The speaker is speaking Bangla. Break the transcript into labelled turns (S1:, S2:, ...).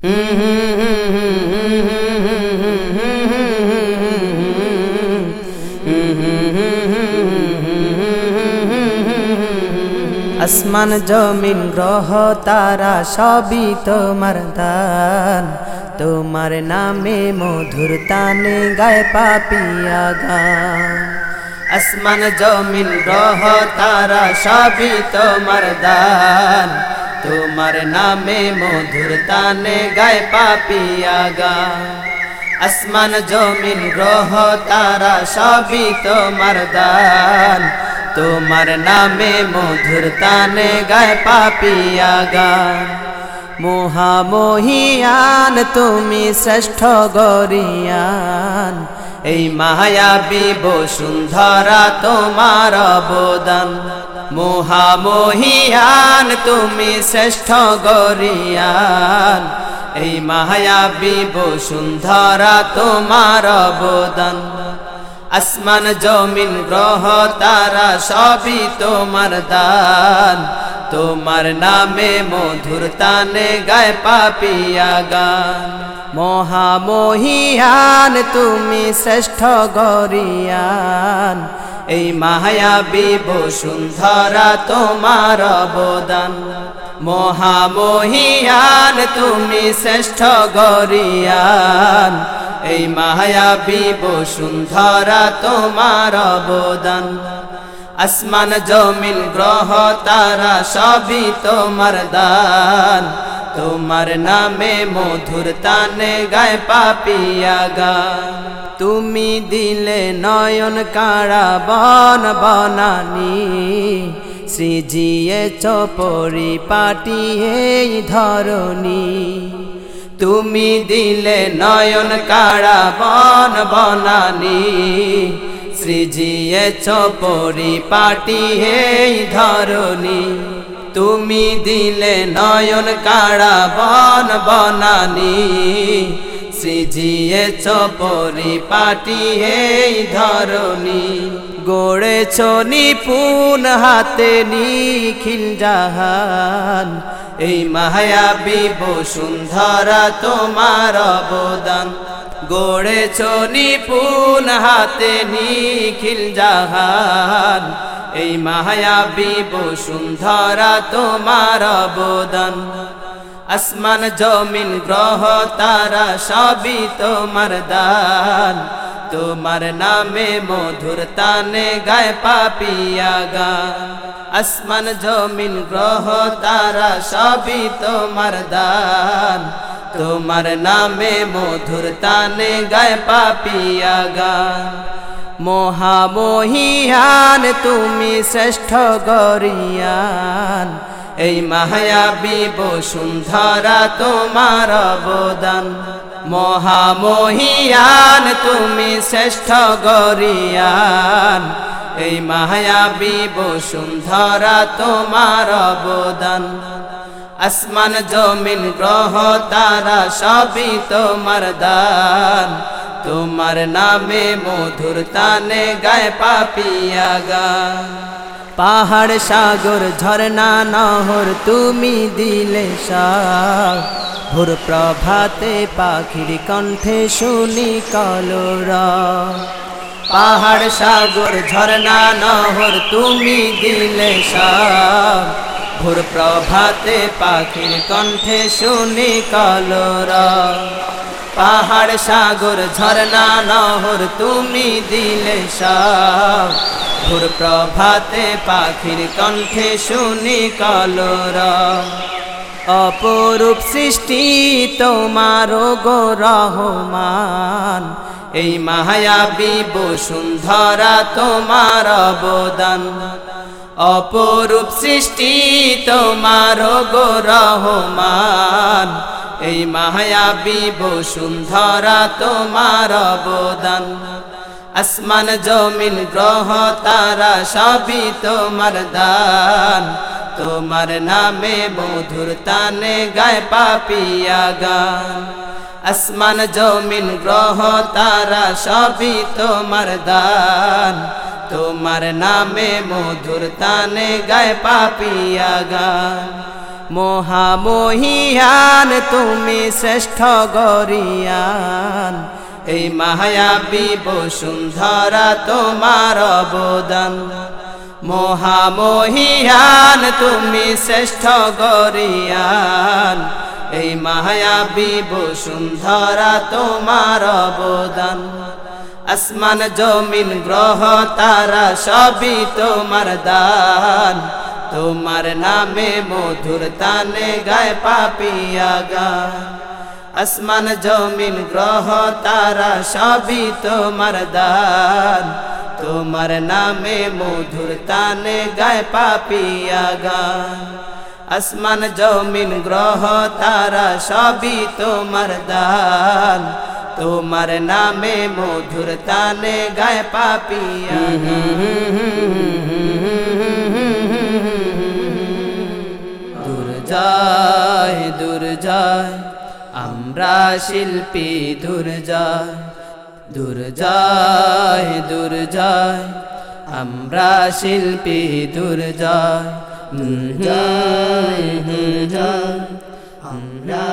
S1: আসমান জমিন গ্রহ তারা সবই তোমার দান। তোমার নামে মধুর তানে গায় পাপিয়া গান। আসমান জমিন গ্রহ তারা সবই তোমার দান। তোমার নামে মধুর তানে গায় পাপিয়া গান আসমান, জমিন, গ্রহ, তারা সবই তোমার দান। তোমার নামে মধুর তানে গায় পাপিয়া গান মহামহিয়ান, তুমি শ্রেষ্ঠ গরিয়ান। এই মায়াবী বসুন্ধরা তোমার অবদান। মহামহিয়ান, তুমি শ্রেষ্ঠ গরিয়ান। এই মায়াবী বসুন্ধরা তোমার অবদান। আসমান, জমিন, গ্রহ, তারা সবই তোমার দান। তোমার নামে মধুর তানে গায় পাপিয়া গান। মহামহিয়ান, তুমি শ্রেষ্ঠ গরিয়ান। এই মায়াবী বসুন্ধরা তোমার অবদান। মহামহিয়ান, তুমি শ্রেষ্ঠ গরিয়ান। এই মায়াবী বসুন্ধরা তোমার অবদান। আসমান জমিন গ্রহ, তারা সবই তোমার দান। তোমার নামে মধুর তানে গায় পাপিয়া গান। তুমি দিলে নয়ন কাড়া বন বনানি সৃজিয়ে চপরি পাটিয়ে ধরণী। তুমি দিলে নয়ন কাড়া বন বনানি সৃজিয়ে চপরি পাটি হে ধরণী। তুমি দিলে নয়ন কাড়া বন বনানি সৃজিয়ে চপরি পাটি হে ধরণী। গড়েছ নিপুণ হাতে নিখিল জাহান। এই মায়াবী বসুন্ধরা তোমার অবদান। গড়েছ নিপুণ হাতে নিখিল জাহান। এই মায়াবী বসুন্ধরা তোমার অবদান। আসমান জমিন গ্রহ তারা সবই তোমার দান। তোমার নামে মধুর তানে গায় পাপিয়া গান। আসমান জমিন গ্রহ তারা সবই তোমার দান। তোমার নামে মধুর তানে গায় পাপিয়া গান। মহামহিয়ান, তুমি শ্রেষ্ঠ গরিয়ান। এই মায়াবী বসুন্ধরা তোমার অবদান। মহামহিয়ান, তুমি শ্রেষ্ঠ গরিয়ান। এই মায়াবী বসুন্ধরা তোমার অবদান। আসমান, জমিন, গ্রহ, তারা সবই তোমার দান। তোমার নামে মধুর তানে গায় পাপিয়া গান। পাহাড়, সাগর, ঝর্ণা, নহর, তুমি দিলে ভোর প্রভাতে পাখির কণ্ঠে শুনি কলরা। পাহাড়, সাগর, ঝর্ণা, নহর, তুমি দিলে ভোর প্রভাতে পাখির কণ্ঠে শুনি কলরা। পাহাড় সাগর ঝরনা নহর, তুমি দিলে সব। ভোর প্রভাতে পাখির কণ্ঠে শুনি কলরা। অপরূপ সৃষ্টি তোমার গো রহমান। এই মায়াবী বসুন্ধরা তোমার অবদান। অপরূপ সৃষ্টি তোমার গো রহমান। এই মায়াবী বসুন্ধরা তোমার অবদান। আসমান, জমিন, গ্রহ, তারা সবই তোমার দান। তোমার নামে মধুর তানে গায় পাপিয়া গান। আসমান, জমিন, গ্রহ, তারা সবই তোমার দান। তোমার নামে মধুর তানে গায় পাপিয়া গান। মহামহিয়ান, তুমি শ্রেষ্ঠ গরিয়ান। এই মায়াবী বসুন্ধরা তোমার অবদান। মহামহিয়ান, তুমি শ্রেষ্ঠ গরিয়ান। এই মায়াবী বসুন্ধরা তোমার অবদান। আসমান জমিন গ্রহ, তারা সবই তোমার দান। তোমার নামে মধুর তানে গায় পাপিয়া গান আসমান জমিন গ্রহ তারা সবই তোমার দান তোমার নামে মধুর তানে গায় পাপিয়া গান আসমান জমিন গ্রহ তারা সবই তোমার দান তোমার নামে মধুর তানে গায় পাপিয়া যায় আমরা শিল্পী দূর যায় দূর যায় দূর যায় আমরা শিল্পী দূর যায় আমরা